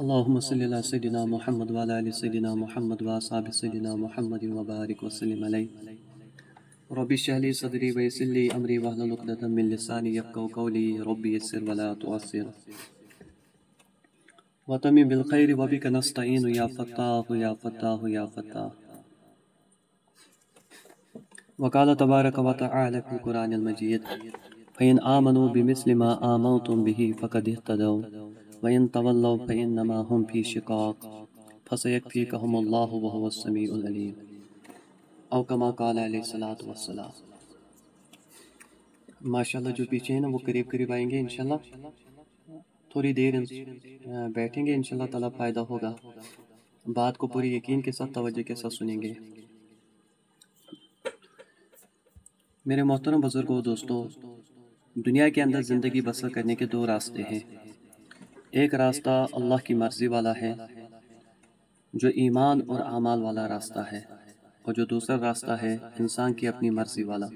اللهم صل على سيدنا محمد وعلى آل سيدنا محمد وأصحاب سيدنا محمد وبارك وسلم عليه. ربي اشرح لي صدري ويسر لي أمري واحلل عقدة من لساني يفقهوا قولي. ربي يسر ولا تعسر. وتمم بالخير وبك نستعين يا فتاح يا فتاح يا فتاح. وقال تبارك وتعالى في القرآن المجيد فإن آمنوا بمثل ما آمنتم به فقد اهتدوا. وَإِن تَوَلَّوْا فَإِنَّمَا هُمْ فِي شِقَاقٍ فَسَيَكْفِيكَهُمُ اللَّهُ وَهُوَ السَّمِيعُ الْعَلِيمُ او کما قال علیہ الصلوۃ والسلام۔ ماشاءاللہ جو پیچھے ہیں نا، وہ قریب قریب آئیں گے انشاءاللہ۔ تھوڑی دیر بیٹھیں گے انشاءاللہ، تعالی فائدہ ہوگا۔ بات کو پوری یقین کے ساتھ، توجہ کے ساتھ سنیں گے۔ میرے محترم بزرگوں، دوستوں، دنیا کے اندر زندگی بسر کرنے کے دو راستے ہیں۔ ایک راستہ اللہ کی مرضی والا ہے، جو ایمان اور اعمال والا راستہ ہے، اور جو دوسرا راستہ ہے انسان کی اپنی مرضی والا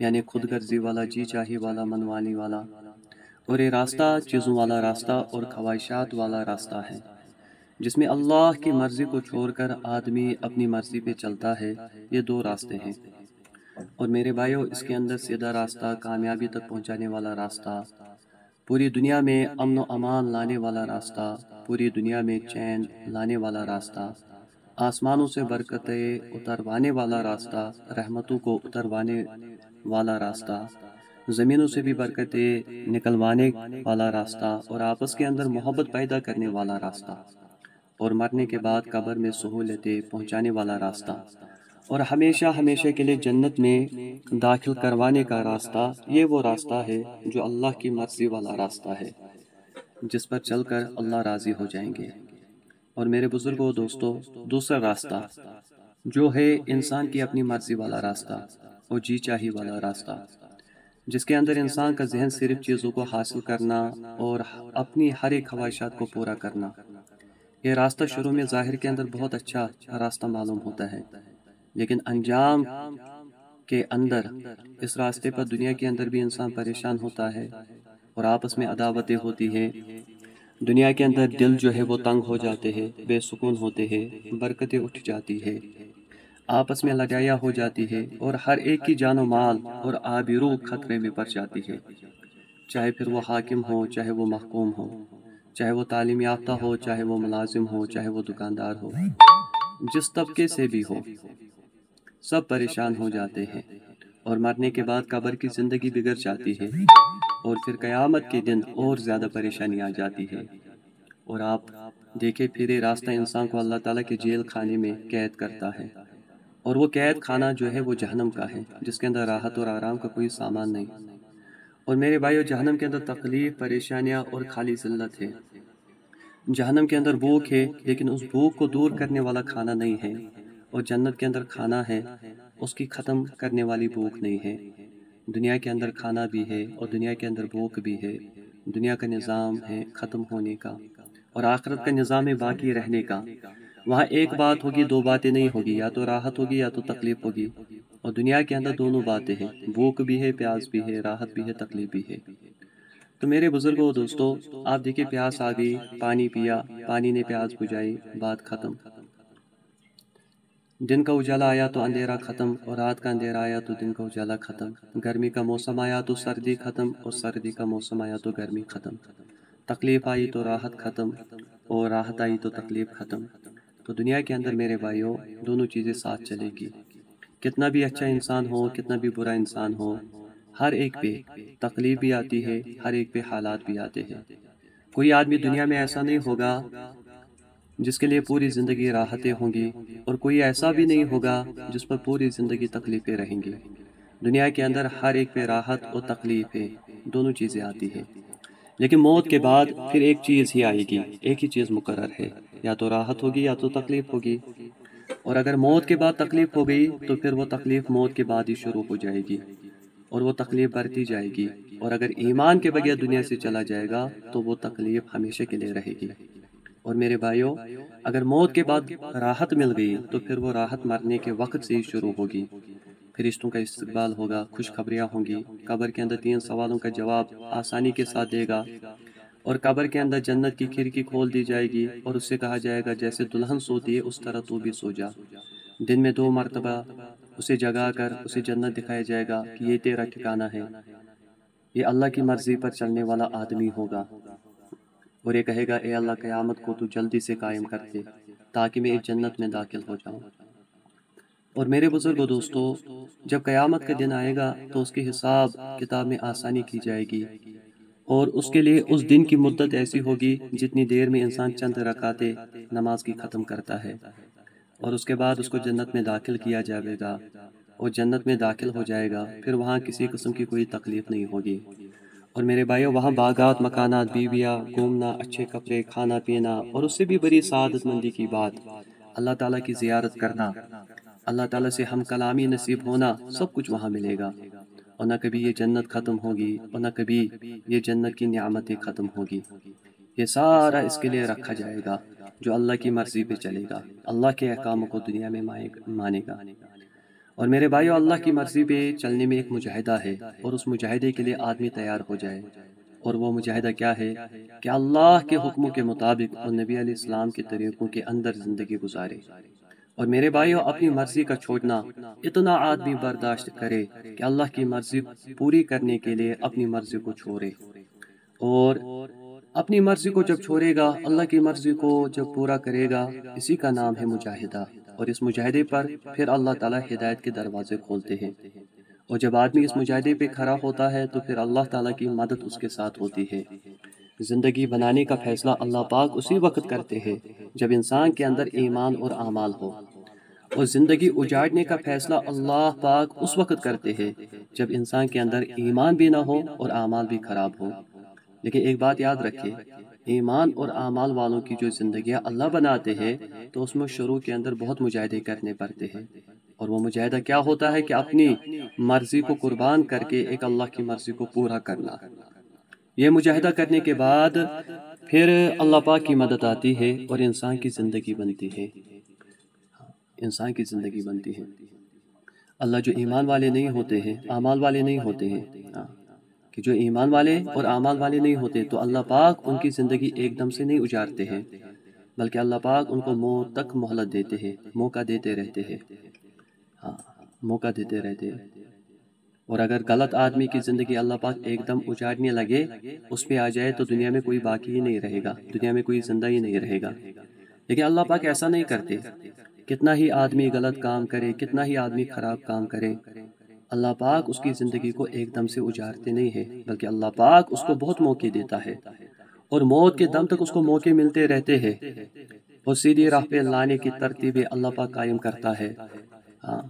یعنی خود غرضی والا جی چاہی والا منوانی والا، اور یہ راستہ چیزوں والا راستہ اور خواہشات والا راستہ ہے، جس میں اللہ کی مرضی کو چھوڑ کر آدمی اپنی مرضی پہ چلتا ہے، یہ دو راستے ہیں۔ اور میرے بھائیوں اس کے اندر سیدھا راستہ کامیابی تک پہنچانے والا راستہ پوری دنیا میں امن و امان لانے والا راستہ، پوری دنیا میں چین لانے والا راستہ، آسمانوں سے برکتیں اتروانے والا راستہ، رحمتوں کو اتروانے والا راستہ، زمینوں سے بھی برکتیں نکلوانے والا راستہ اور آپس کے اندر محبت پیدا کرنے والا راستہ اور مرنے کے بعد قبر میں سہولتیں پہنچانے والا راستہ۔ اور ہمیشہ ہمیشہ کے لیے جنت میں داخل کروانے کا راستہ یہ وہ راستہ ہے جو اللہ کی مرضی والا راستہ ہے، جس پر چل کر اللہ راضی ہو جائیں گے۔ اور میرے بزرگوں دوستوں دوسرا راستہ جو ہے انسان کی اپنی مرضی والا راستہ اور جی چاہی والا راستہ، جس کے اندر انسان کا ذہن صرف چیزوں کو حاصل کرنا اور اپنی ہر ایک خواہشات کو پورا کرنا۔ یہ راستہ شروع میں ظاہر کے اندر بہت اچھا راستہ معلوم ہوتا ہے۔ لیکن انجام کے اندر، اس راستے پر دنیا کے اندر بھی انسان پریشان ہوتا ہے اور آپس میں عداوتیں ہوتی ہیں۔ دنیا کے اندر دل جو ہے وہ تنگ ہو جاتے ہیں، بے سکون ہوتے ہیں، برکتیں اٹھ جاتی ہے آپس میں لگایا ہو جاتی ہے اور ہر ایک کی جان و مال اور آبرو خطرے میں پڑ جاتی ہے۔ چاہے پھر وہ حاکم ہو، چاہے وہ محکوم ہو، چاہے وہ تعلیم یافتہ ہو، چاہے وہ ملازم ہو، چاہے وہ دکاندار ہو، جس طبقے سے بھی ہو۔ سب پریشان ہو جاتے ہیں اور مرنے کے بعد قبر کی زندگی بگڑ جاتی ہے اور پھر قیامت کے دن اور زیادہ پریشانی آ جاتی ہے۔ اور آپ دیکھے پھرے راستہ انسان کو اللہ تعالیٰ کے جیل خانے میں قید کرتا ہے۔ اور وہ قید خانہ جو ہے وہ جہنم کا ہے، جس کے اندر راحت اور آرام کا کوئی سامان نہیں۔ اور میرے بھائیو، جہنم کے اندر تکلیف، پریشانیاں اور خالی ذلت ہے۔ جہنم کے اندر بھوک ہے، لیکن اس بھوک کو دور کرنے والا کھانا نہیں ہے۔ اور جنت کے اندر کھانا ہے، اس کی ختم کرنے والی بھوک نہیں ہے۔ دنیا کے اندر کھانا بھی ہے اور دنیا کے اندر بھوک بھی ہے۔ دنیا کا نظام ہے ختم ہونے کا اور آخرت کا نظام ہے باقی رہنے کا۔ وہاں ایک بات ہوگی، دو باتیں نہیں ہوگی، یا تو راحت ہوگی یا تو تکلیف ہوگی۔ اور دنیا کے اندر دونوں باتیں ہیں، بھوک بھی ہے، پیاس بھی ہے، راحت بھی ہے، تکلیف بھی ہے۔ تو میرے بزرگوں دوستوں آپ دیکھیں پیاس آ گئی، پانی پیا، پانی نے پیاس بجائی بات ختم۔ دن کا اجالا آیا تو اندھیرا ختم اور رات کا اندھیرا آیا تو دن کا اجالا ختم۔ گرمی کا موسم آیا تو سردی ختم اور سردی کا موسم آیا تو گرمی ختم۔ تکلیف آئی تو راحت ختم اور راحت آئی تو تکلیف ختم۔ تو دنیا کے اندر میرے بھائیوں دونوں چیزیں ساتھ چلے گی۔ کتنا بھی اچھا انسان ہو، کتنا بھی برا انسان ہو، ہر ایک پہ تکلیف بھی آتی ہے، ہر ایک پہ حالات بھی آتے ہیں۔ کوئی آدمی دنیا میں ایسا نہیں ہوگا جس کے لیے پوری زندگی راحتیں ہوں گی اور کوئی ایسا بھی نہیں ہوگا جس پر پوری زندگی تکلیفیں رہیں گی۔ دنیا کے اندر ہر ایک پہ راحت اور تکلیف ہے دونوں چیزیں آتی ہیں۔ لیکن موت کے بعد پھر ایک چیز ہی آئے گی، ایک ہی چیز مقرر ہے۔ یا تو راحت ہوگی یا تو تکلیف ہوگی۔ اور اگر موت کے بعد تکلیف ہو گئی تو پھر وہ تکلیف موت کے بعد ہی شروع ہو جائے گی اور وہ تکلیف بڑھتی جائے گی۔ اور اگر ایمان کے بغیر دنیا سے چلا جائے گا تو وہ تکلیف ہمیشہ کے لیے رہے گی۔ اور میرے بھائیوں اگر موت کے بعد راحت مل گئی، تو پھر وہ راحت مرنے کے وقت سے ہی شروع ہوگی۔ فرشتوں کا استقبال ہوگا، خوشخبریاں ہوں گی، قبر کے اندر تین سوالوں کا جواب آسانی کے ساتھ دے گا اور قبر کے اندر جنت کی کھڑکی کھول دی جائے گی اور اس سے کہا جائے گا، جیسے دلہن سوتی ہے، اس طرح تو بھی سو جا۔ دن میں دو مرتبہ اسے جگا کر اسے جنت دکھایا جائے گا کہ یہ تیرا ٹھکانہ ہے۔ یہ اللہ کی مرضی پر چلنے والا آدمی ہوگا۔ اور یہ کہے گا، اے اللہ، قیامت کو تو جلدی سے قائم کرتے تاکہ میں اس جنت میں داخل ہو جاؤں۔ اور میرے بزرگ و دوستو، جب قیامت کا دن آئے گا تو اس کے حساب کتاب میں آسانی کی جائے گی۔ اور اس کے لیے اس دن کی مدت ایسی ہوگی جتنی دیر میں انسان چند رکاتے نماز کی ختم کرتا ہے۔ اور اس کے بعد اس کو جنت میں داخل کیا جائے گا۔ اور جنت میں داخل ہو جائے گا، پھر وہاں کسی قسم کی کوئی تکلیف نہیں ہوگی۔ اور میرے بھائیوں وہاں باغات، مکانات، بیویاں، گھومنا، اچھے کپڑے، کھانا پینا اور اس سے بھی بڑی سعادت مندی کی بات۔ اللہ تعالیٰ کی زیارت کرنا۔ اللہ تعالیٰ سے ہم کلامی نصیب ہونا سب کچھ وہاں ملے گا۔ اور نہ کبھی یہ جنت ختم ہوگی، اور نہ کبھی یہ جنت کی نعمتیں ختم ہوگی۔ یہ سارا اس کے لیے رکھا جائے گا جو اللہ کی مرضی پہ چلے گا۔ اللہ کے احکام کو دنیا میں مانے گا۔ اور میرے بھائیو، اللہ کی مرضی پہ چلنے میں ایک مجاہدہ ہے اور اس مجاہدے کے لیے آدمی تیار ہو جائے۔ اور وہ مجاہدہ کیا ہے؟ کہ اللہ کے حکموں کے مطابق اور نبی علیہ السلام کے طریقوں کے اندر زندگی گزارے۔ اور میرے بھائیوں اپنی مرضی کا چھوڑنا اتنا آدمی برداشت کرے کہ اللہ کی مرضی پوری کرنے کے لیے اپنی مرضی کو چھوڑے۔ اور اپنی مرضی کو جب چھوڑے گا، اللہ کی مرضی کو جب پورا کرے گا، اسی کا نام ہے مجاہدہ۔ اور اس مجاہدے پر پھر اللہ تعالیٰ ہدایت کے دروازے کھولتے ہیں۔ اور جب آدمی اس مجاہدے پہ کھڑا ہوتا ہے تو پھر اللہ تعالیٰ کی مدد اس کے ساتھ ہوتی ہے۔ زندگی بنانے کا فیصلہ اللہ پاک اسی وقت کرتے ہیں جب انسان کے اندر ایمان اور اعمال ہو۔ اور زندگی اجاڑنے کا فیصلہ اللہ پاک اس وقت کرتے ہیں جب انسان کے اندر ایمان بھی نہ ہو اور اعمال بھی خراب ہو۔ لیکن ایک بات یاد رکھے ایمان اور اعمال والوں کی جو زندگیاں اللہ بناتے ہیں تو اس میں شروع کے اندر بہت مجاہدے کرنے پڑتے ہیں۔ اور وہ مجاہدہ کیا ہوتا ہے کہ اپنی مرضی کو قربان کر کے ایک اللہ کی مرضی کو پورا کرنا۔ یہ مجاہدہ کرنے کے بعد پھر اللہ پاک کی مدد آتی ہے اور انسان کی زندگی بنتی ہے۔ انسان کی زندگی بنتی ہے۔ اللہ جو ایمان والے نہیں ہوتے ہیں اعمال والے نہیں ہوتے ہیں۔ ہاں، کہ جو ایمان والے اور اعمال والے نہیں ہوتے تو اللہ پاک ان کی زندگی ایک دم سے نہیں اجارتے ہیں بلکہ اللہ پاک ان کو موت تک مہلت دیتے ہیں موقع دیتے رہتے ہیں۔ ہاں موقع دیتے رہتے ہیں۔ اور اگر غلط آدمی کی زندگی اللہ پاک ایک دم اجاڑنے لگے اس پہ آ جائے تو دنیا میں کوئی باقی ہی نہیں رہے گا۔ دنیا میں کوئی زندہ ہی نہیں رہے گا۔ لیکن اللہ پاک ایسا نہیں کرتے۔ کتنا ہی آدمی غلط کام کرے کتنا ہی آدمی خراب کام کرے۔ اللہ پاک اس کی زندگی کو ایک دم سے اجارتے نہیں ہے بلکہ اللہ پاک اس کو بہت موقع دیتا ہے۔ اور موت کے دم تک اس کو موقع ملتے رہتے ہیں۔ اور سیدھی راہ پہ لانے کی ترتیب اللہ پاک قائم کرتا ہے۔ ہاں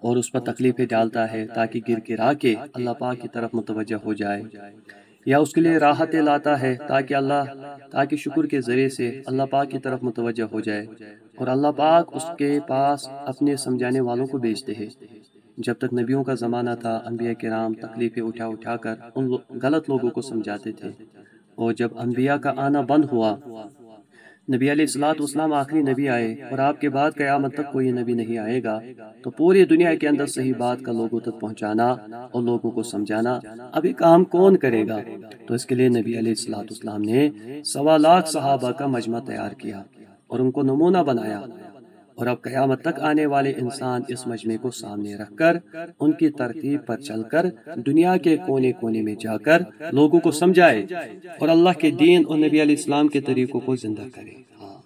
اور اس پر تکلیفیں ڈالتا ہے تاکہ گر گرا کے اللہ پاک کی طرف متوجہ ہو جائے۔ یا اس کے لیے راحتیں لاتا ہے تاکہ اللہ، تاکہ شکر کے ذریعے سے اللہ پاک کی طرف متوجہ ہو جائے۔ اور اللہ پاک اس کے پاس اپنے سمجھانے والوں کو بیچتے ہیں۔ جب تک نبیوں کا زمانہ تھا، انبیاء کرام تکلیفیں اٹھا اٹھا کر ان غلط لوگوں کو سمجھاتے تھے۔ اور جب انبیاء کا آنا بند ہوا، نبی علیہ السلاۃ اسلام آخری نبی آئے اور آپ کے بعد قیامت تک کوئی نبی نہیں آئے گا، تو پوری دنیا کے اندر صحیح بات کا لوگوں تک پہنچانا اور لوگوں کو سمجھانا ابھی کام کون کرے گا؟ تو اس کے لیے نبی علیہ السلاۃ اسلام نے سوا لاکھ صحابہ کا مجمع تیار کیا اور ان کو نمونہ بنایا۔ اور اب قیامت تک آنے والے انسان اس مجمع کو سامنے رکھ کر، ان کی ترتیب پر چل کر، دنیا کے کونے کونے میں جا کر لوگوں کو سمجھائے اور اللہ کے دین اور نبی علیہ السلام کے طریقوں کو زندہ کرے۔ ہاں۔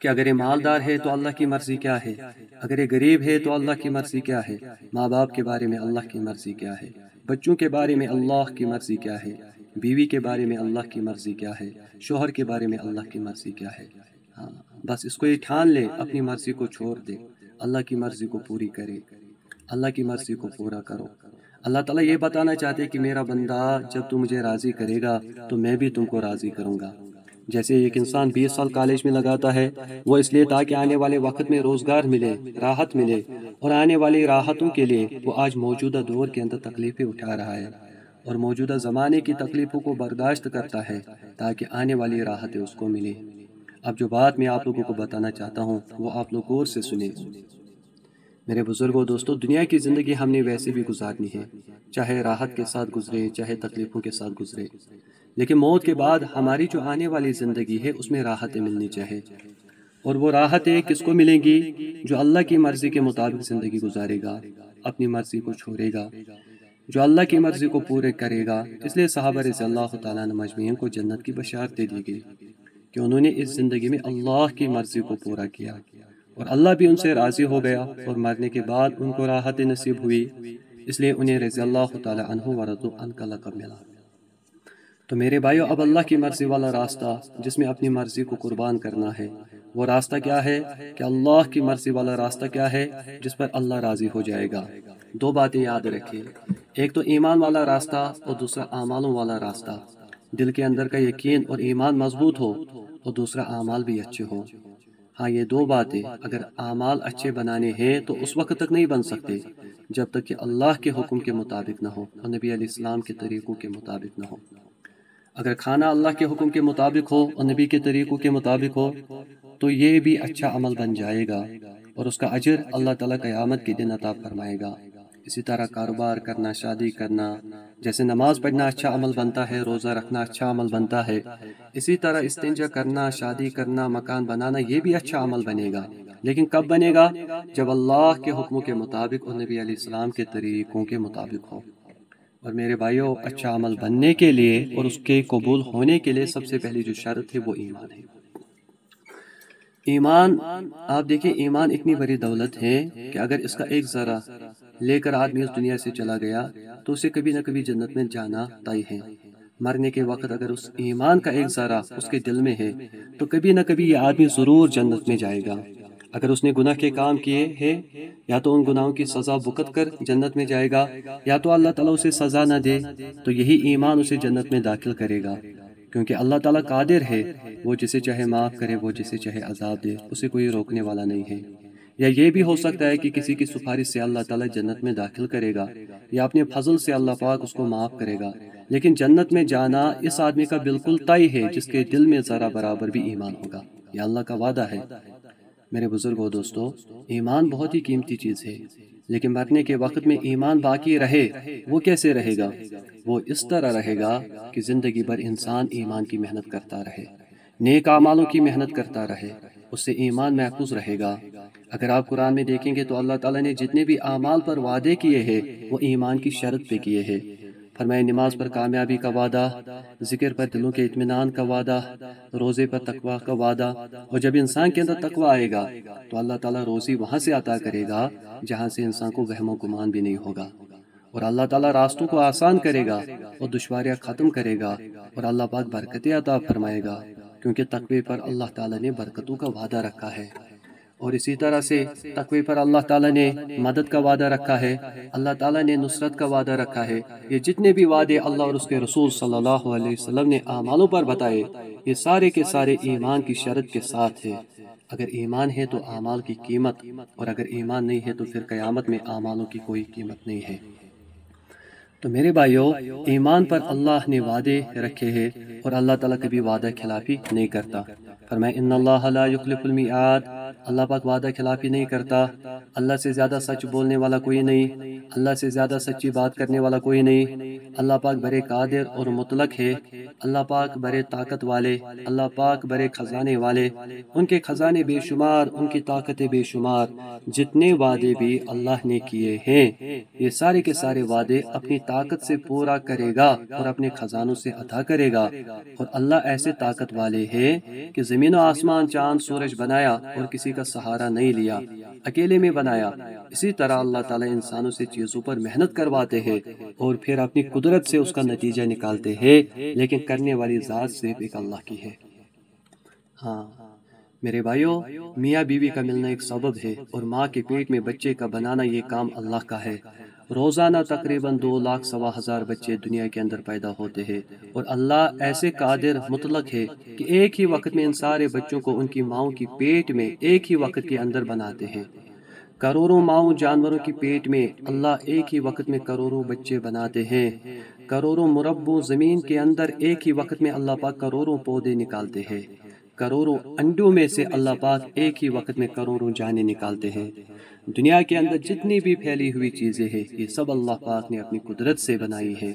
کہ اگر یہ مالدار ہے تو اللہ کی مرضی کیا ہے؟ اگر یہ غریب ہے تو اللہ کی مرضی کیا ہے؟ ماں باپ کے بارے میں اللہ کی مرضی کیا ہے؟ بچوں کے بارے میں اللہ کی مرضی کیا ہے؟ بیوی کے بارے میں اللہ کی مرضی کیا ہے؟ شوہر کے بارے میں اللہ کی مرضی کیا ہے؟ ہاں۔ بس اس کو یہ ٹھان لے، اپنی مرضی کو چھوڑ دے۔ اللہ کی مرضی کو پوری کرے۔ اللہ کی مرضی کو پورا کرو۔ اللہ تعالیٰ یہ بتانا چاہتے کہ میرا بندہ جب تم مجھے راضی کرے گا، تو میں بھی تم کو راضی کروں گا۔ جیسے ایک انسان بیس سال کالج میں لگاتا ہے، وہ اس لیے تاکہ آنے والے وقت میں روزگار ملے، راحت ملے۔ اور آنے والی راحتوں کے لیے وہ آج موجودہ دور کے اندر تکلیفیں اٹھا رہا ہے۔ اور موجودہ زمانے کی تکلیفوں کو برداشت کرتا ہے تاکہ آنے والی راحتیں اس کو ملے اب جو بات میں آپ لوگوں کو بتانا چاہتا ہوں، وہ آپ لوگ غور سے سنیں۔ میرے بزرگوں دوستوں دنیا کی زندگی ہم نے ویسے بھی گزارنی ہے، چاہے راحت کے ساتھ گزرے چاہے تکلیفوں کے ساتھ گزرے لیکن موت کے بعد ہماری جو آنے والی زندگی ہے، اس میں راحتیں ملنی چاہے۔ اور وہ راحتیں کس کو ملیں گی؟ جو اللہ کی مرضی کے مطابق زندگی گزارے گا، اپنی مرضی کو چھوڑے گا، جو اللہ کی مرضی کو پورے کرے گا۔ اس لیے صحابہ رضی اللہ تعالیٰ نے مجمعین کو جنت کی بشارت دے دی گئی۔ کہ انہوں نے اس زندگی میں اللہ کی مرضی کو پورا کیا۔ اور اللہ بھی ان سے راضی ہو گیا اور مرنے کے بعد ان کو راحت نصیب ہوئی۔ اس لیے انہیں رضی اللہ تعالیٰ عنہ ورضو ان کا لقب ملا۔ تو میرے بھائیو، اب اللہ کی مرضی والا راستہ جس میں اپنی مرضی کو قربان کرنا ہے، وہ راستہ کیا ہے؟ کہ اللہ کی مرضی والا راستہ کیا ہے جس پر اللہ راضی ہو جائے گا؟ دو باتیں یاد رکھیں۔ ایک تو ایمان والا راستہ اور دوسرا اعمالوں والا راستہ۔ دل کے اندر کا یقین اور ایمان مضبوط ہو اور دوسرا اعمال بھی اچھے ہو ہاں یہ دو باتیں اگر اعمال اچھے بنانے ہیں تو اس وقت تک نہیں بن سکتے جب تک کہ اللہ کے حکم کے مطابق نہ ہو اور نبی علیہ السلام کے طریقوں کے مطابق نہ ہو اگر کھانا اللہ کے حکم کے مطابق ہو اور نبی کے طریقوں کے مطابق ہو تو یہ بھی اچھا عمل بن جائے گا اور اس کا اجر اللہ تعالیٰ قیامت کے دن عطا فرمائے گا۔ اسی طرح کاروبار کرنا، شادی کرنا، جیسے نماز پڑھنا اچھا عمل بنتا ہے، روزہ رکھنا اچھا عمل بنتا ہے، اسی طرح استنجا کرنا، شادی کرنا، مکان بنانا، یہ بھی اچھا عمل بنے گا۔ لیکن کب بنے گا؟ جب اللہ کے حکموں کے مطابق اور نبی علیہ السلام کے طریقوں کے مطابق ہو۔ اور میرے بھائیوں اچھا عمل بننے کے لیے اور اس کے قبول ہونے کے لیے سب سے پہلی جو شرط ہے وہ ایمان ہے۔ ایمان، آپ دیکھیں، ایمان اتنی بڑی دولت ہے کہ اگر اس کا ایک ذرا لے کر آدمی اس دنیا سے چلا گیا، تو اسے کبھی نہ کبھی جنت میں جانا طے ہے۔ مرنے کے وقت اگر اس ایمان کا ایک ذرا اس کے دل میں ہے، تو کبھی نہ کبھی یہ آدمی ضرور جنت میں جائے گا۔ اگر اس نے گناہ کے کام کیے ہیں، یا تو ان گناہوں کی سزا بکت کر جنت میں جائے گا، یا تو اللہ تعالیٰ اسے سزا نہ دے، تو یہی ایمان اسے جنت میں داخل کرے گا۔ کیونکہ اللہ تعالیٰ قادر ہے، وہ جسے چاہے معاف کرے، وہ جسے چاہے عذاب دے، اسے کوئی روکنے والا نہیں ہے۔ یا یہ بھی ہو سکتا ہے کہ کسی کی سفارش سے اللہ تعالیٰ جنت میں داخل کرے گا یا اپنے فضل سے اللہ پاک اس کو معاف کرے گا لیکن جنت میں جانا اس آدمی کا بالکل طے ہے جس کے دل میں ذرا برابر بھی ایمان ہوگا۔ یہ اللہ کا وعدہ ہے۔ میرے بزرگوں دوستو ایمان بہت ہی قیمتی چیز ہے لیکن مرنے کے وقت میں ایمان باقی رہے وہ کیسے رہے گا؟ وہ اس طرح رہے گا کہ زندگی بھر انسان ایمان کی محنت کرتا رہے نیک اعمالوں کی محنت کرتا رہے۔ اس سے ایمان محفوظ رہے گا۔ اگر آپ قرآن میں دیکھیں گے تو اللہ تعالیٰ نے جتنے بھی اعمال پر وعدے کیے ہیں، وہ ایمان کی شرط پہ کیے ہیں۔ فرمائے نماز پر کامیابی کا وعدہ، ذکر پر دلوں کے اطمینان کا وعدہ، روزے پر تقوی کا وعدہ۔ اور جب انسان کے اندر تقوی آئے گا، تو اللہ تعالیٰ روزی وہاں سے عطا کرے گا، جہاں سے انسان کو وہم و گمان بھی نہیں ہوگا۔ اور اللہ تعالیٰ راستوں کو آسان کرے گا اور دشواریاں ختم کرے گا، اور اللہ پاک برکتیں عطا فرمائے گا۔ کیونکہ تقوی پر اللہ تعالیٰ نے برکتوں کا وعدہ رکھا ہے۔ اور اسی طرح سے تقوی پر اللہ تعالیٰ نے مدد کا وعدہ رکھا ہے۔ اللہ تعالیٰ نے نصرت کا وعدہ رکھا ہے۔ یہ جتنے بھی وعدے اللہ اور اس کے رسول صلی اللہ علیہ وسلم نے اعمالوں پر بتائے، یہ سارے کے سارے ایمان کی شرط کے ساتھ ہے۔ اگر ایمان ہے تو اعمال کی قیمت، اور اگر ایمان نہیں ہے تو پھر قیامت میں اعمالوں کی کوئی قیمت نہیں ہے۔ تو میرے بھائیو، ایمان پر اللہ نے وعدے رکھے ہیں اور اللہ تعالیٰ کبھی وعدہ خلافی نہیں کرتا۔ فرمائے، ان اللہ لا یخلف المیعاد اللہ پاک وعدہ خلافی نہیں کرتا، اللہ سے زیادہ سچ بولنے والا کوئی نہیں، اللہ سے زیادہ سچی بات کرنے والا کوئی نہیں۔ اللہ پاک برے قادر اور مطلق ہے، اللہ پاک برے طاقت والے، اللہ پاک برے خزانے والے۔ ان کے خزانے بے شمار، ان کی طاقت بے شمار۔ جتنے وعدے بھی اللہ نے کیے ہیں، یہ سارے کے سارے وعدے اپنی طاقت سے پورا کرے گا اور اپنے خزانوں سے عطا کرے گا۔ اور اللہ ایسے طاقت والے ہیں کہ زمین و آسمان چاند سورج بنایا اور کسی کا سہارا نہیں لیا۔ اکیلے میں بنایا۔ اسی طرح اللہ تعالیٰ انسانوں سے چیزوں پر محنت کرواتے ہیں اور پھر اپنی قدرت سے اس کا نتیجہ نکالتے ہیں۔ لیکن کرنے والی ذات صرف ایک اللہ کی ہے۔ ہاں میرے بھائیوں میاں بیوی کا ملنا ایک سبب ہے اور ماں کے پیٹ میں بچے کا بنانا یہ کام اللہ کا ہے۔ روزانہ تقریباً دو لاکھ سوا ہزار بچے دنیا کے اندر پیدا ہوتے ہیں اور اللہ ایسے قادر مطلق ہے کہ ایک ہی وقت میں ان سارے بچوں کو ان کی ماؤں کی پیٹ میں ایک ہی وقت کے اندر بناتے ہیں۔ کروڑوں ماؤں جانوروں کی پیٹ میں اللہ ایک ہی وقت میں کروڑوں بچے بناتے ہیں۔ کروڑوں مربو زمین کے اندر ایک ہی وقت میں اللہ پاک کروڑوں پودے نکالتے ہیں۔ کروڑوں انڈوں میں سے اللہ پاک ایک ہی وقت میں کروڑوں جانے نکالتے ہیں۔ دنیا کے اندر جتنی بھی پھیلی ہوئی چیزیں ہیں، یہ سب اللہ پاک نے اپنی قدرت سے بنائی ہیں۔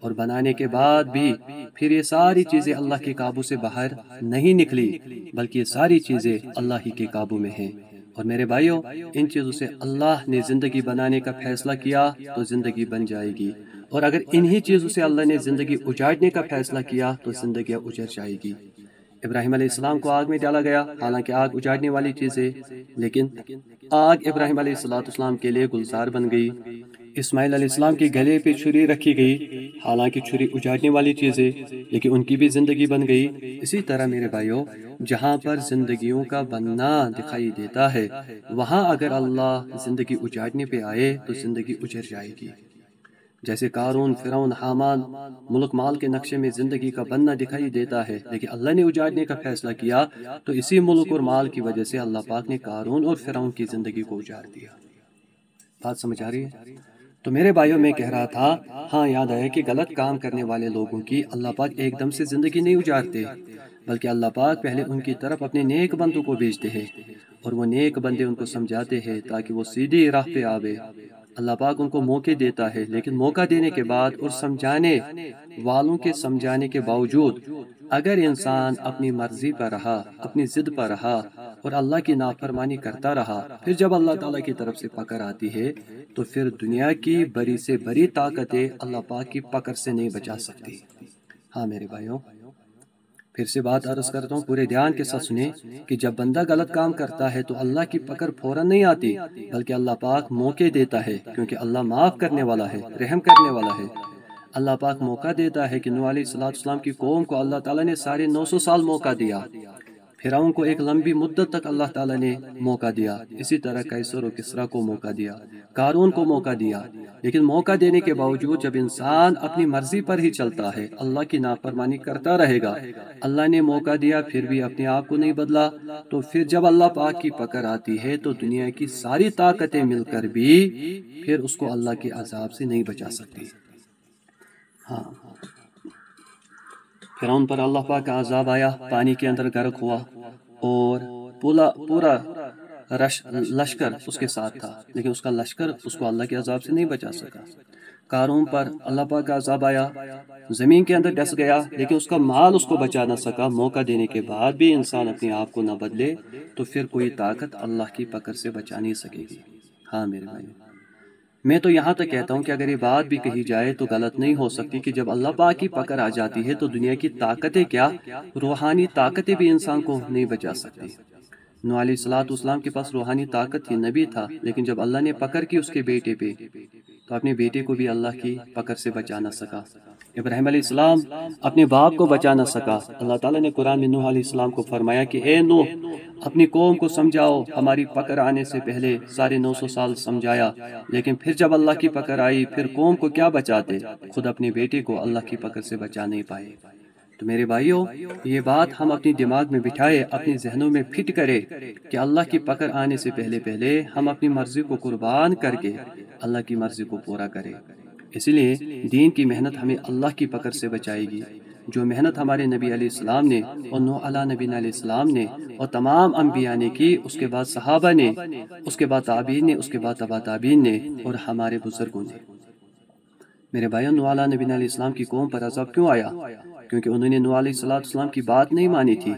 اور بنانے کے بعد بھی پھر یہ ساری چیزیں اللہ کے قابو سے باہر نہیں نکلی، بلکہ یہ ساری چیزیں اللہ ہی کے قابو میں ہیں۔ اور میرے بھائیوں، ان چیزوں سے اللہ نے زندگی بنانے کا فیصلہ کیا تو زندگی بن جائے گی۔ اور اگر انہی چیزوں سے اللہ نے زندگی اجاڑنے کا فیصلہ کیا تو زندگی اجڑ جائے گی۔ ابراہیم علیہ السلام کو آگ میں ڈالا گیا۔ حالانکہ آگ اجاڑنے والی چیزیں لیکن آگ ابراہیم علیہ السلام کے لیے گلزار بن گئی۔ اسماعیل علیہ السلام کے گلے پہ چھری رکھی گئی، حالانکہ چھری اجاڑنے والی چیزیں لیکن ان کی بھی زندگی بن گئی۔ اسی طرح میرے بھائیوں جہاں پر زندگیوں کا بننا دکھائی دیتا ہے، وہاں اگر اللہ زندگی اجاڑنے پہ آئے تو زندگی اجڑ جائے گی۔ جیسے کارون فرعون، حامان، ملک مال کے نقشے میں زندگی کا بننا دکھائی دیتا ہے۔ لیکن اللہ نے اجاڑنے کا فیصلہ کیا تو اسی ملک اور مال کی وجہ سے اللہ پاک نے کارون اور فرعون کی زندگی کو اجاڑ دیا۔ بات سمجھ آ رہی ہے؟ تو میرے بھائیوں، میں کہہ رہا تھا ہاں یاد آیا کہ غلط کام کرنے والے لوگوں کی اللہ پاک ایک دم سے زندگی نہیں اجاڑتے، بلکہ اللہ پاک پہلے ان کی طرف اپنے نیک بندوں کو بھیجتے ہیں اور وہ نیک بندے ان کو سمجھاتے ہیں تاکہ وہ سیدھی راہ پہ آوے۔ اللہ پاک ان کو موقع دیتا ہے، لیکن موقع دینے کے بعد اور سمجھانے والوں کے سمجھانے کے باوجود، اگر انسان اپنی مرضی پر رہا، اپنی ضد پر رہا اور اللہ کی نافرمانی کرتا رہا، پھر جب اللہ تعالیٰ کی طرف سے پکڑ آتی ہے، تو پھر دنیا کی بڑی سے بڑی طاقتیں اللہ پاک کی پکڑ سے نہیں بچا سکتی۔ ہاں میرے بھائیوں پھر سے بات عرض کرتا ہوں، پورے دھیان کے ساتھ سنیں کہ جب بندہ غلط کام کرتا ہے تو اللہ کی پکڑ فوراً نہیں آتی، بلکہ اللہ پاک موقع دیتا ہے، کیونکہ اللہ معاف کرنے والا ہے، رحم کرنے والا ہے۔ اللہ پاک موقع دیتا ہے کہ نو علیہ السلام کی قوم کو اللہ تعالیٰ نے سارے نو سو سال موقع دیا۔ پھراؤں کو ایک لمبی مدت تک اللہ تعالیٰ نے موقع دیا۔ اسی طرح کیسر و کسرا کو موقع دیا۔ کارون کو موقع دیا۔ لیکن موقع دینے کے باوجود جب انسان اپنی مرضی پر ہی چلتا ہے، اللہ کی نافرمانی کرتا رہے گا۔ اللہ نے موقع دیا، پھر بھی اپنے آپ کو نہیں بدلا۔ تو پھر جب اللہ پاک کی پکڑ آتی ہے، تو دنیا کی ساری طاقتیں مل کر بھی پھر اس کو اللہ کے عذاب سے نہیں بچا سکتی۔ ہاں۔ پھر ان پر اللہ پاک کا عذاب آیا، پانی کے اندر غرق ہوا اور پورا پورا لشکر اس کے ساتھ تھا۔ لیکن اس کا لشکر اس کو اللہ کے عذاب سے نہیں بچا سکا۔ کاروں پر اللہ پاک کا عذاب آیا، زمین کے اندر ڈس گیا، لیکن اس کا مال اس کو بچا نہ سکا۔ موقع دینے کے بعد بھی انسان اپنے آپ کو نہ بدلے تو پھر کوئی طاقت اللہ کی پکڑ سے بچا نہیں سکے گی۔ ہاں میرے بھائی میں تو یہاں تک کہتا ہوں کہ اگر یہ بات بھی کہی جائے تو غلط نہیں ہو سکتی کہ جب اللہ پاک کی پکڑ آ جاتی ہے تو دنیا کی طاقتیں کیا روحانی طاقتیں بھی انسان کو نہیں بچا سکتی۔ نو علیہ السلاۃ اسلام کے پاس روحانی طاقت تھی نبی تھا لیکن جب اللہ نے پکڑ کی اس کے بیٹے پہ تو اپنے بیٹے کو بھی اللہ کی پکڑ سے بچا نہ سکا۔ ابراہیم علیہ السلام اپنے باپ کو بچا نہ سکا۔ اللہ تعالیٰ نے قرآن میں نوح علیہ السلام کو فرمایا کہ اے نوح، اپنی قوم کو سمجھاؤ۔ ہماری پکڑ آنے سے پہلے سارے نو سو سال سمجھایا۔ لیکن پھر جب اللہ کی پکڑ آئی، پھر قوم کو کیا بچاتے؟ خود اپنے بیٹے کو اللہ کی پکڑ سے بچا نہیں پائے۔ تو میرے بھائیوں، یہ بات ہم اپنی دماغ میں بٹھائے، اپنی ذہنوں میں فٹ کرے کہ اللہ کی پکڑ آنے سے پہلے پہلے ہم اپنی مرضی کو قربان کر کے اللہ کی مرضی کو پورا کرے اس لیے دین کی محنت ہمیں اللہ کی پکڑ سے بچائے گی۔ جو محنت ہمارے نبی علیہ السلام نے اور نو علیہ نبی علیہ السلام نے اور تمام انبیاء نے کی، اس کے بعد صحابہ نے، اس کے بعد تابعین نے، اس کے بعد تبا تابعین نے اور ہمارے بزرگوں نے۔ میرے بھائیوں نو علیہ نبی علیہ السلام کی قوم پر عذاب کیوں آیا؟ کیونکہ انہوں نے نو علیہ السلام کی بات نہیں مانی تھی۔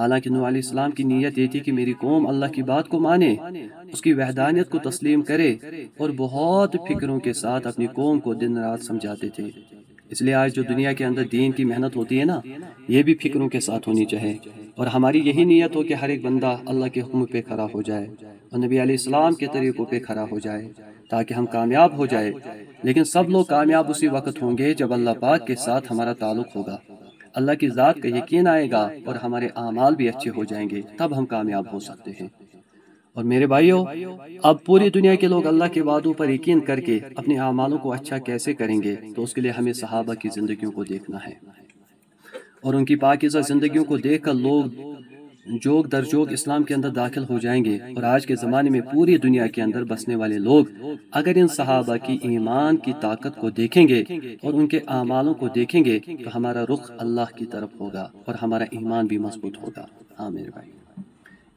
حالانکہ نو علیہ السلام کی نیت یہ تھی کہ میری قوم اللہ کی بات کو مانے، اس کی وحدانیت کو تسلیم کرے اور بہت فکروں کے ساتھ اپنی قوم کو دن رات سمجھاتے تھے۔ اس لیے آج جو دنیا کے اندر دین کی محنت ہوتی ہے نا، یہ بھی فکروں کے ساتھ ہونی چاہے۔ اور ہماری یہی نیت ہو کہ ہر ایک بندہ اللہ کے حکم پہ کھڑا ہو جائے اور نبی علیہ السلام کے طریقوں پہ کھڑا ہو جائے تاکہ ہم کامیاب ہو جائے۔ لیکن سب لوگ کامیاب اسی وقت ہوں گے جب اللہ پاک کے ساتھ ہمارا تعلق ہوگا۔ اللہ کی ذات کا یقین آئے گا اور ہمارے اعمال بھی اچھے ہو جائیں گے، تب ہم کامیاب ہو سکتے ہیں۔ اور میرے بھائیوں اب پوری دنیا کے لوگ اللہ کے وعدوں پر یقین کر کے اپنے اعمالوں کو اچھا کیسے کریں گے، تو اس کے لیے ہمیں صحابہ کی زندگیوں کو دیکھنا ہے۔ اور ان کی پاکیزہ زندگیوں کو دیکھ کر لوگ جوگ در جوگ اسلام کے اندر داخل ہو جائیں گے اور آج کے زمانے میں پوری دنیا کے اندر بسنے والے لوگ اگر ان صحابہ کی ایمان کی طاقت کو دیکھیں گے اور ان کے اعمالوں کو دیکھیں گے تو ہمارا رخ اللہ کی طرف ہوگا اور ہمارا ایمان بھی مضبوط ہوگا۔ ہاں میرے بھائی۔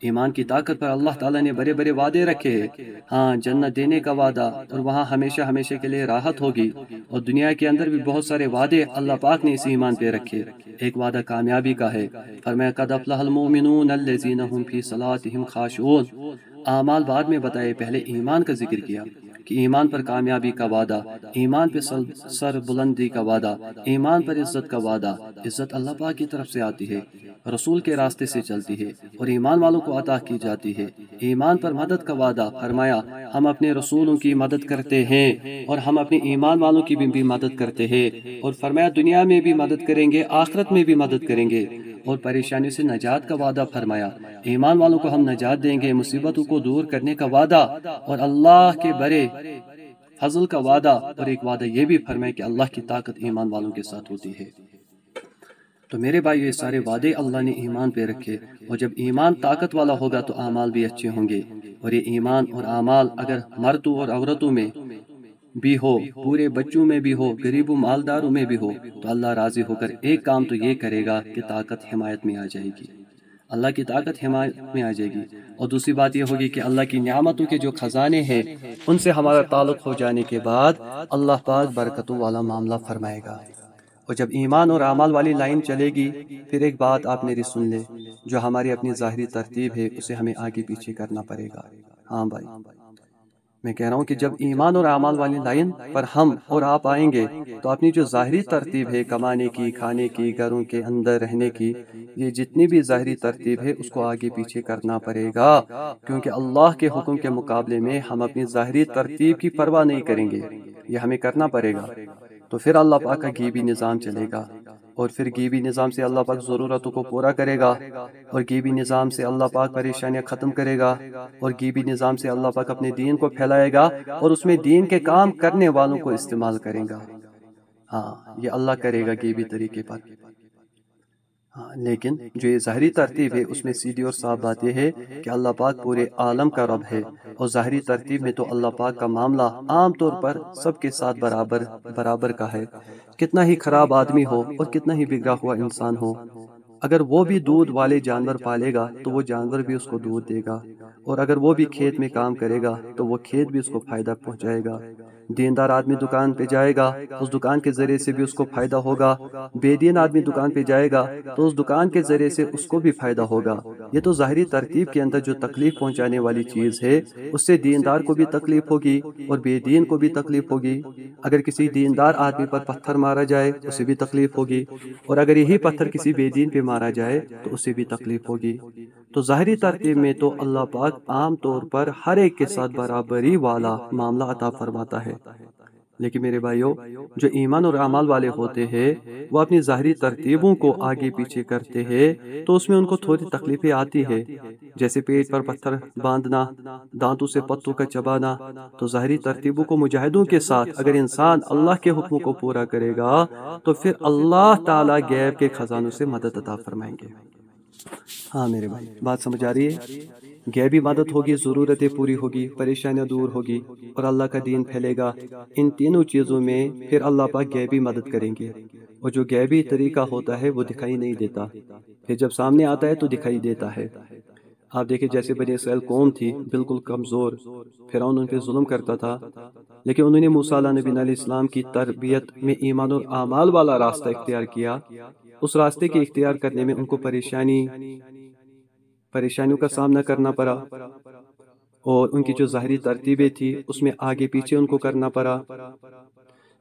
ایمان کی طاقت پر اللہ تعالیٰ نے بڑے بڑے وعدے رکھے۔ ہاں جنت دینے کا وعدہ اور وہاں ہمیشہ ہمیشہ کے لیے راحت ہوگی۔ اور دنیا کے اندر بھی بہت سارے وعدے اللہ پاک نے اس ایمان پہ رکھے۔ ایک وعدہ کامیابی کا ہے۔ فرمایا، قد افلح المؤمنون الذین هم فی صلاتهم خاشعون۔ اعمال بعد میں بتائے، پہلے ایمان کا ذکر کیا۔ کہ ایمان پر کامیابی کا وعدہ، ایمان پہ سر بلندی کا وعدہ، ایمان پر عزت کا وعدہ، عزت اللہ پاک کی طرف سے آتی ہے، رسول کے راستے سے چلتی ہے اور ایمان والوں کو عطا کی جاتی ہے۔ ایمان پر مدد کا وعدہ، فرمایا، ہم اپنے رسولوں کی مدد کرتے ہیں اور ہم اپنے ایمان والوں کی بھی مدد کرتے ہیں اور فرمایا، دنیا میں بھی مدد کریں گے، آخرت میں بھی مدد کریں گے۔ اور پریشانی سے نجات کا وعدہ فرمایا۔ ایمان والوں کو ہم نجات دیں گے، مصیبتوں کو دور کرنے کا وعدہ اور اللہ کے بڑے فضل کا وعدہ۔ اور ایک وعدہ یہ بھی فرمائے کہ اللہ کی طاقت ایمان والوں کے ساتھ ہوتی ہے۔ تو میرے بھائی یہ سارے وعدے اللہ نے ایمان پہ رکھے۔ اور جب ایمان طاقت والا ہوگا تو اعمال بھی اچھے ہوں گے۔ اور یہ ایمان اور اعمال اگر مردوں اور عورتوں میں بھی ہو، پورے بچوں میں بھی ہو غریب مالداروں میں بھی ہو، تو اللہ راضی ہو کر ایک کام تو یہ کرے گا کہ طاقت حمایت میں آ جائے گی۔ اللہ کی طاقت حمایت میں آ جائے گی۔ اور دوسری بات یہ ہوگی کہ اللہ کی نعمتوں کے جو خزانے ہیں، ان سے ہمارا تعلق ہو جانے کے بعد اللہ پاک برکتوں والا معاملہ فرمائے گا۔ اور جب ایمان اور اعمال والی لائن چلے گی، پھر ایک بات آپ میری سن لیں، جو ہماری اپنی ظاہری ترتیب ہے، اسے ہمیں آگے پیچھے کرنا پڑے گا۔ ہاں بھائی۔ میں کہہ رہا ہوں کہ جب ایمان اور اعمال والی لائن پر ہم اور آپ آئیں گے تو اپنی جو ظاہری ترتیب ہے کمانے کی کھانے کی گھروں کے اندر رہنے کی یہ جتنی بھی ظاہری ترتیب ہے اس کو آگے پیچھے کرنا پڑے گا کیونکہ اللہ کے حکم کے مقابلے میں ہم اپنی ظاہری ترتیب کی پرواہ نہیں کریں گے یہ ہمیں کرنا پڑے گا۔ تو پھر اللہ پاک کا گیبی نظام چلے گا۔ اور پھر گیبی نظام سے اللہ پاک ضرورتوں کو پورا کرے گا، اور گیبی نظام سے اللہ پاک پریشانیاں ختم کرے گا، اور گیبی نظام سے اللہ پاک اپنے دین کو پھیلائے گا اور اس میں دین کے کام کرنے والوں کو استعمال کرے گا۔ ہاں یہ اللہ کرے گا گیبی طریقے پر۔ لیکن جو یہ ظاہری ترتیب ہے، اس میں سیدھی اور صاف بات یہ ہے کہ اللہ پاک پورے عالم کا رب ہے۔ اور ظاہری ترتیب میں تو اللہ پاک کا معاملہ عام طور پر سب کے ساتھ برابر برابر کا ہے۔ کتنا ہی خراب آدمی ہو اور کتنا ہی بگڑا ہوا انسان ہو، اگر وہ بھی دودھ والے جانور پالے گا تو وہ جانور بھی اس کو دودھ دے گا۔ اور اگر وہ بھی کھیت میں کام کرے گا تو وہ کھیت بھی اس کو فائدہ پہنچائے گا۔ دیندار آدمی دکان پہ جائے گا اس دکان کے ذریعے سے بھی اس کو فائدہ ہوگا۔ بے دین آدمی دکان پہ جائے گا تو اس دکان کے ذریعے سے اس کو بھی فائدہ ہوگا۔ یہ تو ظاہری ترتیب کے اندر جو تکلیف پہنچانے والی چیز ہے، اس سے دیندار کو بھی تکلیف ہوگی اور بے دین کو بھی تکلیف ہوگی۔ اگر کسی دیندار آدمی پر پتھر مارا جائے، اسے بھی تکلیف ہوگی۔ اور اگر یہی پتھر کسی بے دین پہ مارا جائے، تو اسے بھی تکلیف ہوگی۔ تو ظاہری ترتیب میں تو اللہ پاک عام طور پر ہر ایک کے ساتھ برابری والا معاملہ عطا فرماتا ہے۔ لیکن میرے بھائیوں جو ایمان اور اعمال والے ہوتے ہیں، وہ اپنی ظاہری ترتیبوں کو آگے پیچھے کرتے ہیں، تو اس میں ان کو تھوڑی تکلیفیں آتی ہے جیسے پیٹ پر پتھر باندھنا، دانتوں سے پتوں کا چبانا۔ تو ظاہری ترتیبوں کو مجاہدوں کے ساتھ اگر انسان اللہ کے حکموں کو پورا کرے گا، تو پھر اللہ تعالیٰ غیب کے خزانوں سے مدد عطا فرمائیں گے۔ ہاں میرے بھائی، بات سمجھ آ رہی ہے؟ غیبی مدد ہوگی، ضرورتیں پوری ہوگی، پریشانیاں دور ہوگی اور اللہ کا دین پھیلے گا۔ ان تینوں چیزوں میں پھر اللہ پاک غیبی مدد کریں گے۔ اور جو غیبی طریقہ ہوتا ہے، وہ دکھائی نہیں دیتا۔ پھر جب سامنے آتا ہے، تو دکھائی دیتا ہے۔ آپ دیکھیں، جیسے بنی اسرائیل قوم تھی، بالکل کمزور۔ پھر ان پہ ظلم کرتا تھا۔ لیکن انہوں نے موسیٰ نبی علیہ السلام کی تربیت میں ایمان اور اعمال والا راستہ اختیار کیا۔ اس راستے کے اختیار کرنے میں ان کو پریشانی پریشانیوں کا سامنا کرنا پڑا اور ان کی جو ظاہری ترتیبیں تھی اس میں آگے پیچھے ان کو کرنا پڑا۔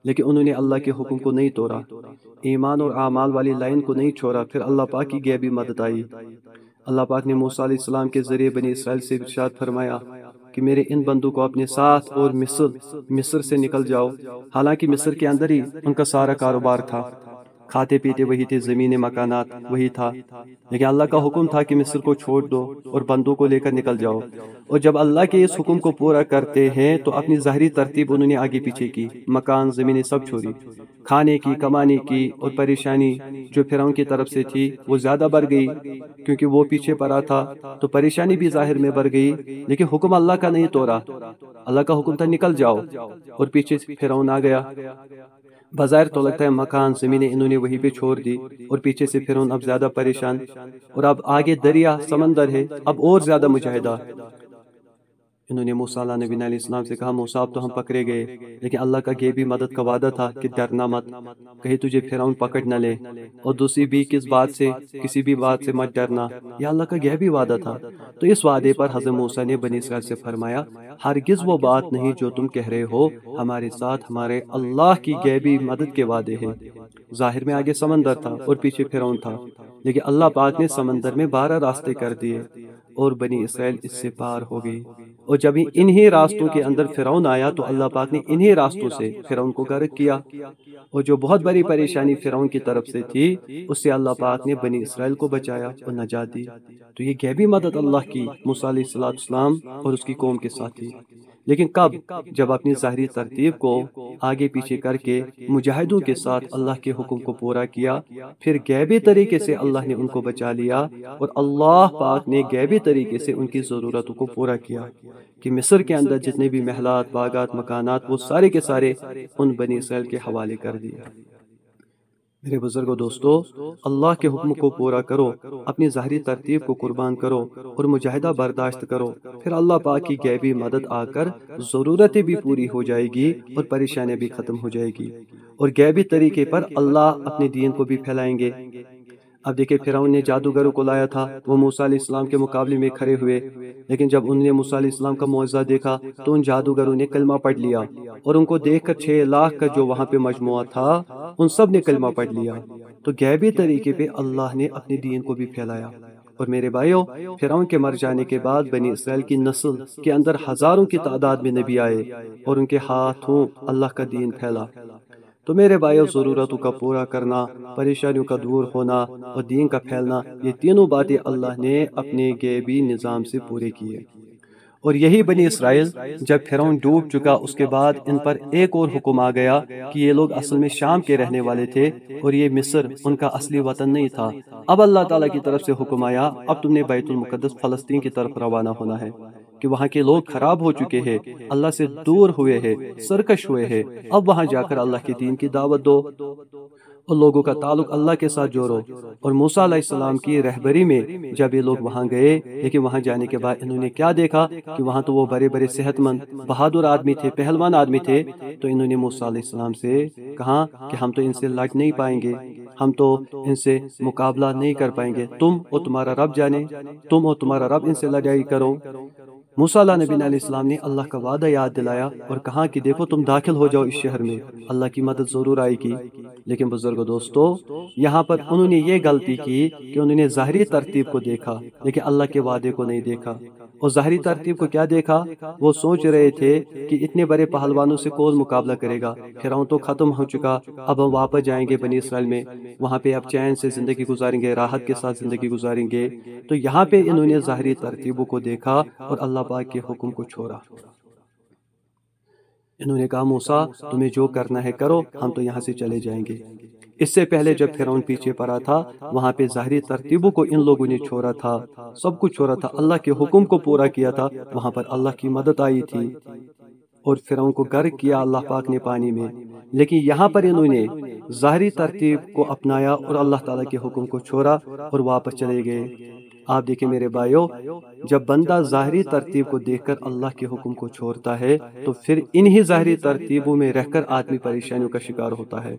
لیکن انہوں نے اللہ کے حکم کو نہیں توڑا۔ ایمان اور اعمال والی لائن کو نہیں چھوڑا۔ پھر اللہ پاک کی غیبی مدد آئی۔ اللہ پاک نے موسیٰ علیہ السلام کے ذریعے بنی اسرائیل سے ارشاد فرمایا کہ میرے ان بندوں کو اپنے ساتھ اور مصر مصر سے نکل جاؤ۔ حالانکہ مصر کے اندر ہی ان کا سارا کاروبار تھا۔ کھاتے پیتے وہی تھے زمین مکانات، وہی تھا۔ لیکن اللہ کا حکم تھا کہ مصر کو چھوڑ دو اور بندوں کو لے کر نکل جاؤ۔ اور جب اللہ کے اس حکم کو پورا کرتے ہیں تو اپنی ظاہری ترتیب انہوں نے آگے پیچھے کی۔ مکان، زمینیں سب چھوڑی۔ کھانے کی، کمانے کی اور پریشانی جو پھراؤں کی طرف سے تھی، وہ زیادہ بڑھ گئی۔ کیونکہ وہ پیچھے پڑا تھا تو پریشانی بھی ظاہر میں بڑھ گئی۔ لیکن حکم اللہ کا نہیں توڑا۔ اللہ کا حکم تھا نکل جاؤ۔ اور پیچھے پھراؤں آ گیا۔ بظاہر تو لگتا ہے مکان زمینیں انہوں نے وہیں پہ چھوڑ دی اور پیچھے سے پھر اب زیادہ پریشان اور اب آگے دریا سمندر ہے اب اور زیادہ مجاہدہ۔ انہوں نے موسیٰ علیہ نبی علیہ السلام سے کہا، موسیٰ، اب تو ہم پکڑے گئے۔ لیکن اللہ کا یہ بھی مدد کا وعدہ تھا کہ ڈرنا مت۔ کہیں تجھے پھراؤن پکڑ نہ لے۔ اور دوسری بھی کس بات سے، کسی بھی بات سے مت ڈرنا۔ یہ اللہ کا یہ بھی وعدہ تھا۔ تو اس وعدے پر حضرت موسیٰ نے بنی اسرائیل سے فرمایا، ہرگز وہ بات نہیں جو تم کہہ رہے ہو، ہمارے ساتھ ہمارے اللہ کی غیبی مدد کے وعدے ہیں۔ ظاہر میں آگے سمندر تھا اور پیچھے پھراؤن تھا، لیکن اللہ پاک نے سمندر میں بارہ راستے کر دیے اور بنی اسرائیل اس سے پار ہو گئی۔ اور جب انہی راستوں کے اندر فرعون آیا تو اللہ پاک نے انہی راستوں سے فرعون کو غرق کیا اور جو بہت بڑی پریشانی فرعون کی طرف سے تھی اس سے اللہ پاک نے بنی اسرائیل کو بچایا اور نجات دی۔ تو یہ غیبی مدد اللہ کی موسیٰ علیہ السلام اور اس کی قوم کے ساتھ تھی۔ لیکن کب جب اپنی ظاہری ترتیب کو آگے پیچھے کر کے مجاہدوں کے ساتھ اللہ کے حکم کو پورا کیا پھر غیبی طریقے سے اللہ نے ان کو بچا لیا اور اللہ پاک نے غیبی طریقے سے ان کی ضرورتوں کو پورا کیا کہ مصر کے اندر جتنے بھی محلات باغات مکانات وہ سارے کے سارے ان بنی اسرائیل کے حوالے کر دیا۔ میرے بزرگ و دوستو، اللہ کے حکم کو پورا کرو، اپنی ظاہری ترتیب کو قربان کرو اور مجاہدہ برداشت کرو۔ پھر اللہ پاک کی غیبی مدد آ کر ضرورتیں بھی پوری ہو جائے گی اور پریشانیاں بھی ختم ہو جائے گی۔ اور غیبی طریقے پر اللہ اپنے دین کو بھی پھیلائیں گے۔ اب دیکھیں پھر جادوگروں کو لایا تھا، وہ موسیٰ علیہ السلام کے مقابلے میں کھڑے ہوئے۔ لیکن جب انہوں نے موسیٰ علیہ السلام کا معاوضہ دیکھا، تو ان جادوگروں نے کلمہ پڑھ لیا۔ اور ان کو دیکھ کر چھ لاکھ کا جو وہاں پہ مجموعہ تھا، ان سب نے کلمہ پڑھ لیا۔ تو غیبی طریقے پہ اللہ نے اپنے دین کو بھی پھیلایا۔ اور میرے بھائیوں پھر کے مر جانے کے بعد بنی اسرائیل کی نسل کے اندر ہزاروں کی تعداد میں نبی آئے اور ان کے ہاتھوں اللہ کا دین پھیلا۔ تو میرے بھائیوں ضرورتوں کا پورا کرنا پریشانیوں کا دور ہونا اور دین کا پھیلنا یہ تینوں باتیں اللہ نے اپنے غیبی نظام سے پورے کیے۔ اور یہی بنی اسرائیل جب پھرون ڈوب چکا اس کے بعد ان پر ایک اور حکم آ گیا کہ یہ لوگ اصل میں شام کے رہنے والے تھے اور یہ مصر ان کا اصلی وطن نہیں تھا۔ اب اللہ تعالیٰ کی طرف سے حکم آیا اب تم نے بیت المقدس فلسطین کی طرف روانہ ہونا ہے۔ کہ وہاں کے لوگ خراب ہو چکے ہیں، اللہ سے دور ہوئے ہیں، سرکش ہوئے ہیں۔ اب وہاں جا کر اللہ کے دین کی دعوت دو۔ اور لوگوں کا تعلق اللہ کے ساتھ جوڑو۔ اور موسیٰ علیہ السلام کی رہبری میں جب یہ لوگ وہاں گئے، لیکن وہاں جانے کے بعد انہوں نے کیا دیکھا؟ کہ وہاں تو وہ بڑے بڑے صحت مند بہادر آدمی تھے، پہلوان آدمی تھے۔ تو انہوں نے موسیٰ علیہ السلام سے کہا کہ ہم تو ان سے لڑ نہیں پائیں گے، ہم تو ان سے مقابلہ نہیں کر پائیں گے۔ تم اور تمہارا رب جانے، تم اور تمہارا رب ان سے لڑائی کرو۔ موسیٰ علیہ نبی علیہ السلام نے اللہ کا وعدہ یاد دلایا اور کہا کہ دیکھو تم داخل ہو جاؤ اس شہر میں۔ اللہ کی مدد ضرور آئے گی۔ لیکن بزرگ دوستو، یہاں پر انہوں نے یہ غلطی کی کہ انہوں نے ظاہری ترتیب کو دیکھا، لیکن اللہ کے وعدے کو نہیں دیکھا۔ اور ظاہری ترتیب کو کیا دیکھا؟ وہ سوچ رہے تھے کہ اتنے بڑے پہلوانوں سے کون مقابلہ کرے گا۔ پھر تو ختم ہو چکا، اب ہم واپس جائیں گے بنی اسرائیل میں۔ وہاں پہ اب چین سے زندگی گزاریں گے، راحت کے ساتھ زندگی گزاریں گے۔ تو یہاں پہ انہوں نے ظاہری ترتیبوں کو دیکھا اور اللہ اللہ پاک کے حکم کو چھوڑا۔ انہوں نے کہا موسا تمہیں جو کرنا ہے کرو، ہم تو یہاں سے چلے جائیں گے۔ اس سے پہلے جب پھر پیچھے پڑا تھا، وہاں پہ ظاہری ترتیبوں کو ان لوگوں نے چھوڑا تھا۔ سب کچھ چھوڑا تھا۔ اللہ کے حکم کو پورا کیا تھا۔ وہاں پر اللہ کی مدد آئی تھی۔ اور پھر کو گر کیا اللہ پاک نے پانی میں۔ لیکن یہاں پر انہوں نے ظاہری ترتیب کو اپنایا اور اللہ تعالیٰ کے حکم کو چھوڑا اور واپس چلے گئے۔ آپ دیکھیں میرے بھائیو، جب بندہ ظاہری ترتیب کو دیکھ کر اللہ کے حکم کو چھوڑتا ہے، تو پھر انہی ظاہری ترتیبوں میں رہ کر آدمی پریشانیوں کا شکار ہوتا ہے۔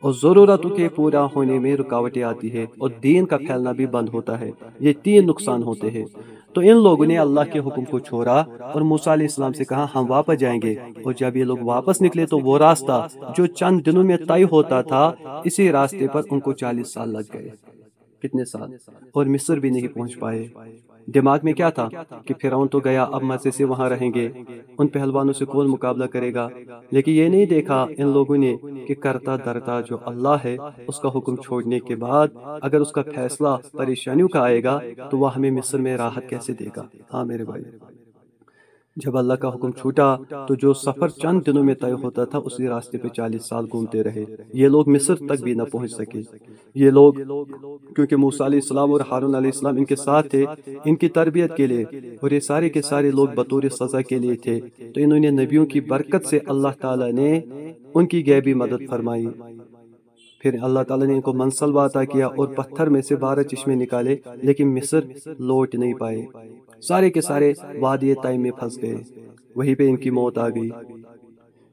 اور ضرورتوں کے پورا ہونے میں رکاوٹیں آتی ہے اور دین کا پھیلنا بھی بند ہوتا ہے۔ یہ تین نقصان ہوتے ہیں۔ تو ان لوگوں نے اللہ کے حکم کو چھوڑا اور موسیٰ علیہ السلام سے کہا، ہم واپس جائیں گے۔ اور جب یہ لوگ واپس نکلے تو وہ راستہ جو چند دنوں میں طے ہوتا تھا، اسی راستے پر ان کو چالیس سال لگ گئے۔ کتنے سال؟ اور مصر بھی نہیں پہنچ پائے۔ دماغ میں کیا تھا کہ پھر تو گیا، اب مزے سے وہاں رہیں گے۔ ان پہلوانوں سے کون مقابلہ کرے گا؟ لیکن یہ نہیں دیکھا ان لوگوں نے کہ کرتا درتا جو اللہ ہے، اس کا حکم چھوڑنے کے بعد اگر اس کا فیصلہ پریشانیوں کا آئے گا تو وہ ہمیں مصر میں راحت کیسے دے گا؟ ہاں میرے بھائی۔ جب اللہ کا حکم چھوٹا، تو جو سفر چند دنوں میں طے ہوتا تھا، اسی راستے پہ چالیس سال گھومتے رہے۔ یہ لوگ مصر تک بھی نہ پہنچ سکے۔ یہ لوگ، کیونکہ موسیٰ علیہ السلام اور ہارون علیہ السلام ان کے ساتھ تھے، ان کی تربیت کے لیے اور یہ سارے کے سارے لوگ بطور سزا کے لیے تھے۔ تو انہوں نے نبیوں کی برکت سے اللہ تعالیٰ نے ان کی گیبی مدد فرمائی۔ پھر اللہ تعالیٰ نے ان کو منصل عطا کیا اور پتھر میں سے بارہ چشمے نکالے، لیکن مصر لوٹ نہیں پائے۔ سارے کے سارے وادی تائم میں پھنس گئے۔ وہیں پہ ان کی موت آ گئی۔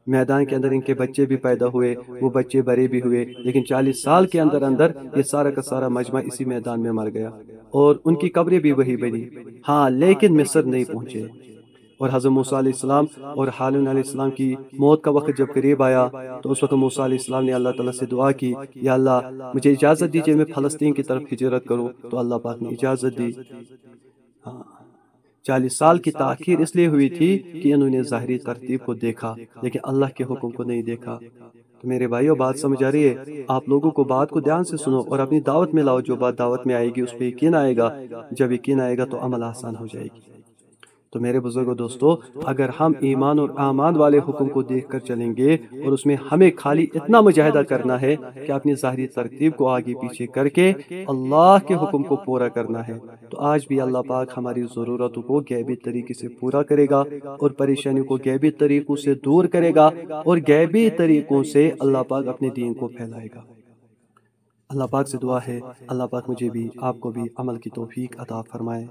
میدان کے اندر ان کے بچے بھی پیدا ہوئے، وہ بچے بڑے بھی ہوئے، لیکن چالیس سال کے اندر اندر یہ سارا کا سارا مجمع اسی میدان میں مر گیا۔ اور ان کی قبریں بھی وہی بنی۔ ہاں لیکن مصر نہیں پہنچے۔ اور حضرت موسیٰ علیہ السلام اور حالن علیہ السلام کی موت کا وقت جب قریب آیا، تو اس وقت موسیٰ علیہ السلام نے اللہ تعالیٰ سے دعا کی، یا اللہ، مجھے اجازت دیجیے، میں فلسطین کی طرف ہجرت کروں۔ تو اللہ پاک نے اجازت دی۔ ہاں۔ چالیس سال کی تاخیر اس لیے ہوئی تھی کہ انہوں نے ظاہری ترتیب کو دیکھا، لیکن اللہ کے حکم کو نہیں دیکھا۔ تو میرے بھائیو، بات سمجھ آ رہی ہے؟ آپ لوگوں کو بات کو دھیان سے سنو اور اپنی دعوت میں لاؤ۔ جو بات دعوت میں آئے گی، اس پہ یقین آئے گا۔ جب یقین آئے گا تو عمل آسان ہو جائے گی۔ تو میرے بزرگ دوستو، اگر ہم ایمان اور آمان والے حکم کو دیکھ کر چلیں گے اور اس میں ہمیں خالی اتنا مجاہدہ کرنا ہے کہ اپنی ظاہری ترتیب کو آگے پیچھے کر کے اللہ کے حکم کو پورا کرنا ہے، تو آج بھی اللہ پاک ہماری ضرورتوں کو غیبی طریقے سے پورا کرے گا اور پریشانیوں کو غیبی طریقوں سے دور کرے گا اور غیبی طریقوں سے اللہ پاک اپنے دین کو پھیلائے گا۔ اللہ پاک سے دعا ہے، اللہ پاک مجھے بھی، آپ کو بھی عمل کی توفیق عطا فرمائے۔